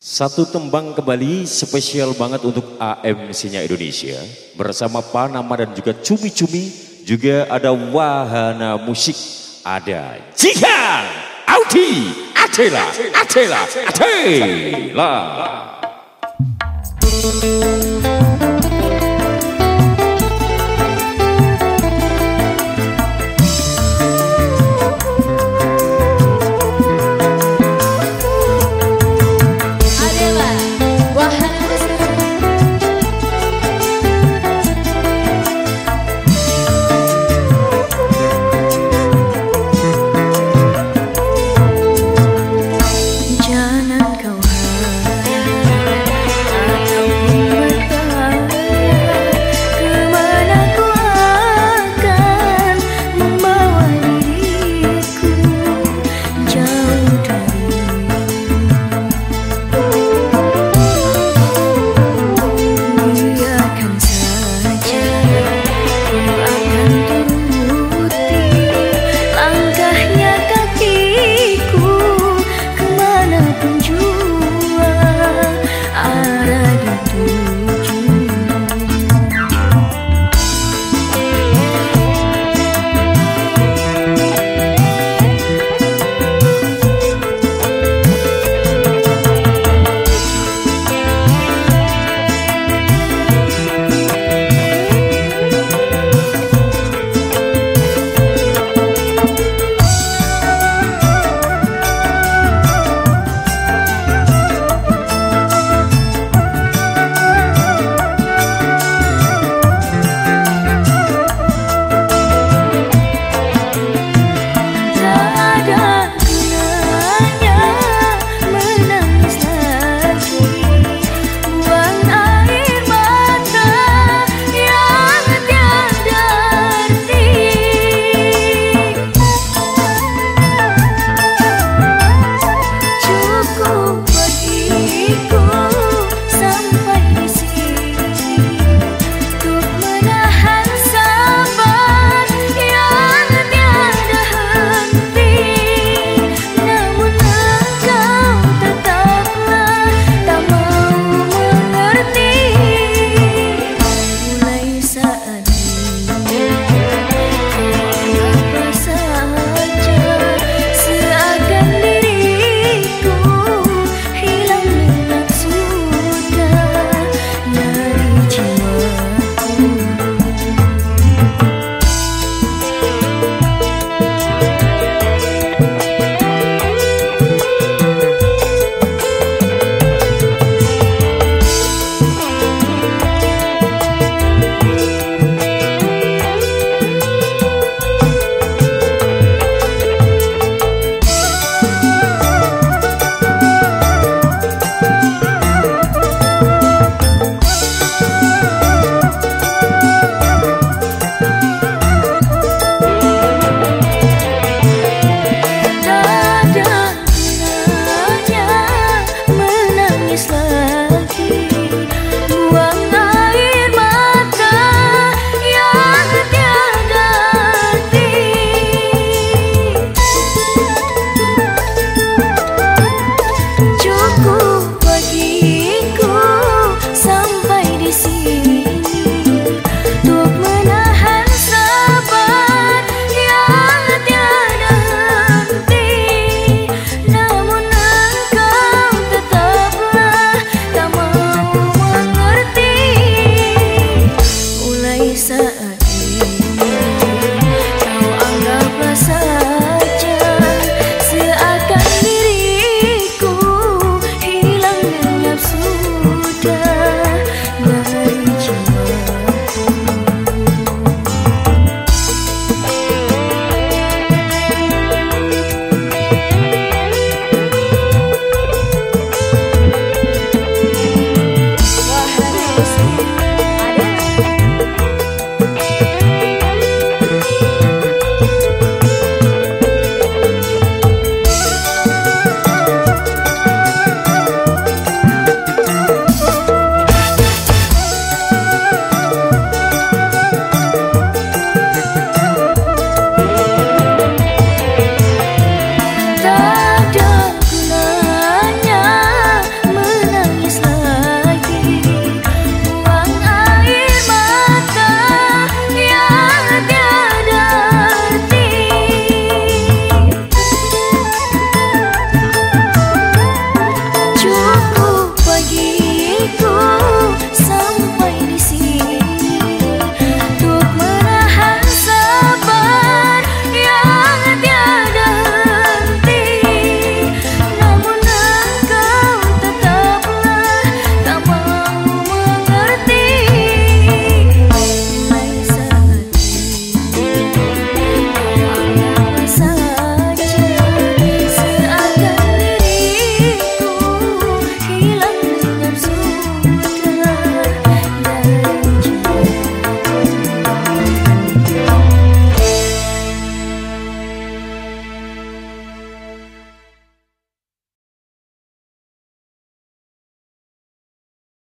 Satu tembang kembali spesial banget untuk AMC-nya Indonesia bersama Panama dan juga Cumi-Cumi juga ada wahana musik ada Jihan Audi Adela Adela Adela, Adela. muito